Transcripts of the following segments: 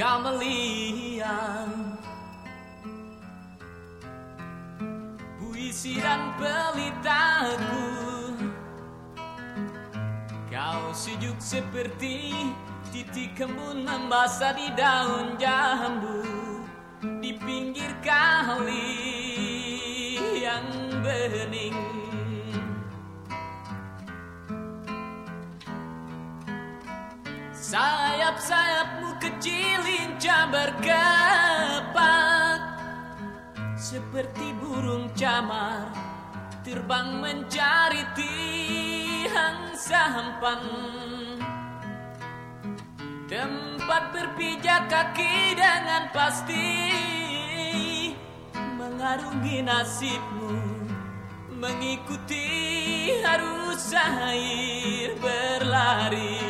Kamelia Puisi dan pelitaku Kau sejuk seperti titik kembun membasah di daun jambu. Di pinggir kali yang bening Sayap-sayapmu kecil lincah berkepak Seperti burung camar Terbang mencari tiang sampan Tempat berpijak kaki dengan pasti Mengarungi nasibmu Mengikuti arus air berlari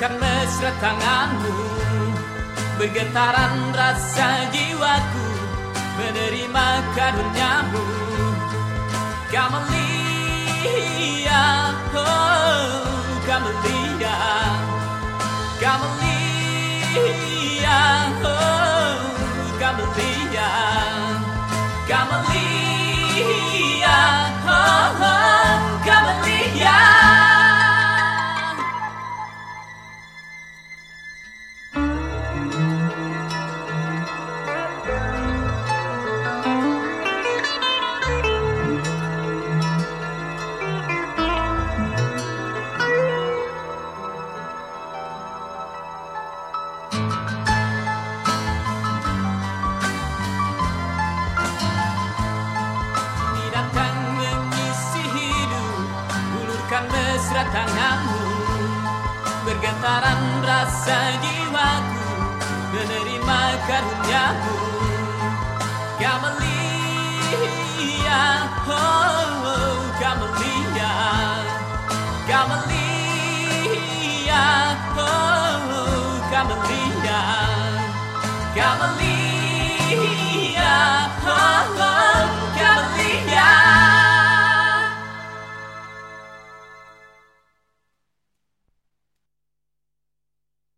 hulurkan mesra tanganmu bergetaran rasa jiwaku menerima karuniamu. Kamelia oh Kamelia mesra tanganmu Bergetaran rasa jiwaku Menerima karuniamu Kamelia Oh, oh Kamelia Kamelia Oh, oh Kamelia Kamelia Oh